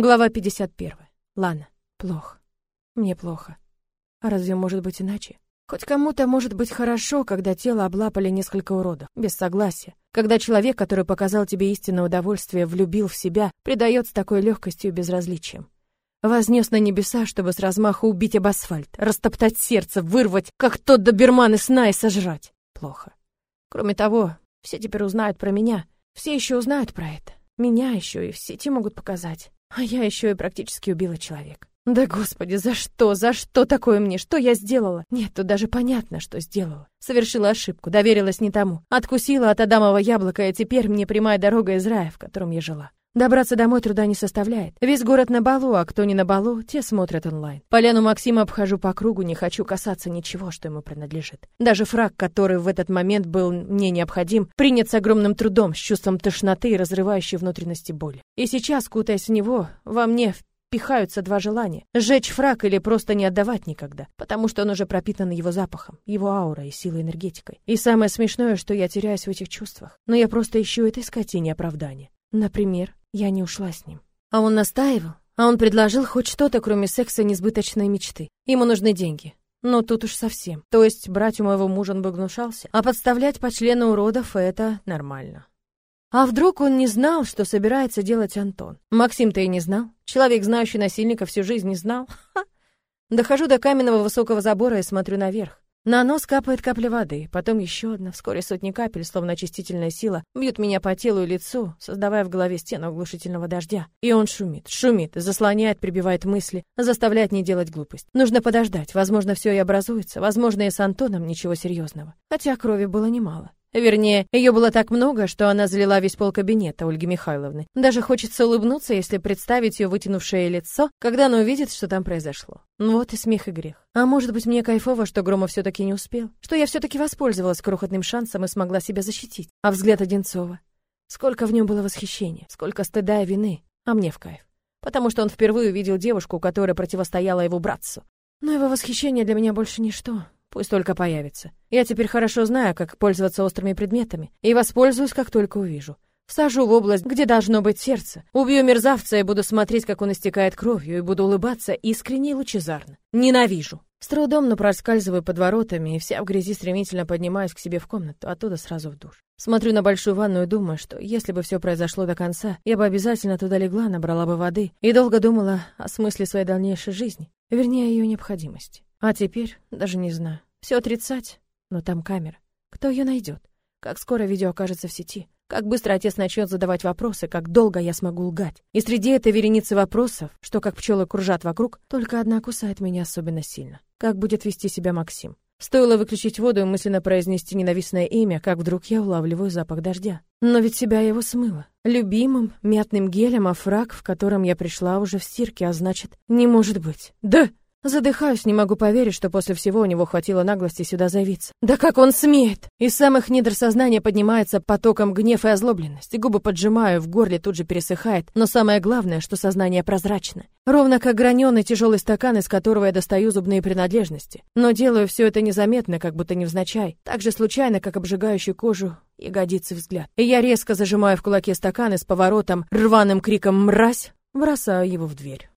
Глава 51. Лана. Плохо. Мне плохо. А разве может быть иначе? Хоть кому-то может быть хорошо, когда тело облапали несколько уродов, без согласия. Когда человек, который показал тебе истинное удовольствие, влюбил в себя, предает с такой легкостью и безразличием. Вознес на небеса, чтобы с размаху убить об асфальт, растоптать сердце, вырвать, как тот доберман из сна и сожрать. Плохо. Кроме того, все теперь узнают про меня. Все еще узнают про это. Меня еще и в сети могут показать. А я еще и практически убила человека. Да господи, за что? За что такое мне? Что я сделала? Нет, тут даже понятно, что сделала. Совершила ошибку, доверилась не тому. Откусила от Адамова яблока, и теперь мне прямая дорога из рая, в котором я жила. Добраться домой труда не составляет. Весь город на балу, а кто не на балу, те смотрят онлайн. Поляну Максима обхожу по кругу, не хочу касаться ничего, что ему принадлежит. Даже фраг, который в этот момент был мне необходим, принят с огромным трудом, с чувством тошноты и разрывающей внутренности боли. И сейчас, кутаясь в него, во мне пихаются два желания — сжечь фраг или просто не отдавать никогда, потому что он уже пропитан его запахом, его аурой и силой энергетикой. И самое смешное, что я теряюсь в этих чувствах, но я просто ищу этой скотине оправдания. Например, я не ушла с ним. А он настаивал, а он предложил хоть что-то, кроме секса несбыточной мечты. Ему нужны деньги. Но тут уж совсем. То есть брать у моего мужа он бы гнушался, а подставлять по члену уродов — это нормально. А вдруг он не знал, что собирается делать Антон? Максим-то и не знал. Человек, знающий насильника, всю жизнь не знал. Ха! Дохожу до каменного высокого забора и смотрю наверх. На нос капает капля воды, потом еще одна, вскоре сотни капель, словно очистительная сила, бьют меня по телу и лицу, создавая в голове стену оглушительного дождя. И он шумит, шумит, заслоняет, прибивает мысли, заставляет не делать глупость. Нужно подождать, возможно, все и образуется, возможно, и с Антоном ничего серьезного. Хотя крови было немало. Вернее, ее было так много, что она залила весь пол кабинета Ольги Михайловны. Даже хочется улыбнуться, если представить ее вытянувшее лицо, когда она увидит, что там произошло. Ну вот и смех и грех. А может быть, мне кайфово, что Громов все-таки не успел? Что я все-таки воспользовалась крохотным шансом и смогла себя защитить? А взгляд Одинцова? Сколько в нем было восхищения, сколько стыда и вины, а мне в кайф. Потому что он впервые увидел девушку, которая противостояла его братцу. Но его восхищение для меня больше ничто. Пусть только появится. Я теперь хорошо знаю, как пользоваться острыми предметами, и воспользуюсь, как только увижу. Всажу в область, где должно быть сердце. Убью мерзавца и буду смотреть, как он истекает кровью, и буду улыбаться искренне и лучезарно. Ненавижу. С трудом, но проскальзываю под воротами, и вся в грязи стремительно поднимаюсь к себе в комнату, оттуда сразу в душ. Смотрю на большую ванну и думаю, что если бы все произошло до конца, я бы обязательно туда легла, набрала бы воды и долго думала о смысле своей дальнейшей жизни, вернее, ее необходимости. А теперь даже не знаю. Все отрицать, но там камера. Кто ее найдет? Как скоро видео окажется в сети? Как быстро отец начнет задавать вопросы, как долго я смогу лгать? И среди этой вереницы вопросов, что как пчелы кружат вокруг, только одна кусает меня особенно сильно. Как будет вести себя Максим? Стоило выключить воду и мысленно произнести ненавистное имя, как вдруг я улавливаю запах дождя. Но ведь себя его смыло. Любимым мятным гелем, а фраг, в котором я пришла уже в стирке, а значит, не может быть. Да! Задыхаюсь, не могу поверить, что после всего у него хватило наглости сюда заявиться. Да как он смеет! Из самых недр сознания поднимается потоком гнев и озлобленность. Губы поджимаю, в горле тут же пересыхает. Но самое главное, что сознание прозрачно. Ровно как граненый тяжелый стакан, из которого я достаю зубные принадлежности. Но делаю все это незаметно, как будто невзначай. Так же случайно, как обжигающий кожу ягодицы взгляд. И я резко зажимаю в кулаке стакан и с поворотом, рваным криком «Мразь!» бросаю его в дверь.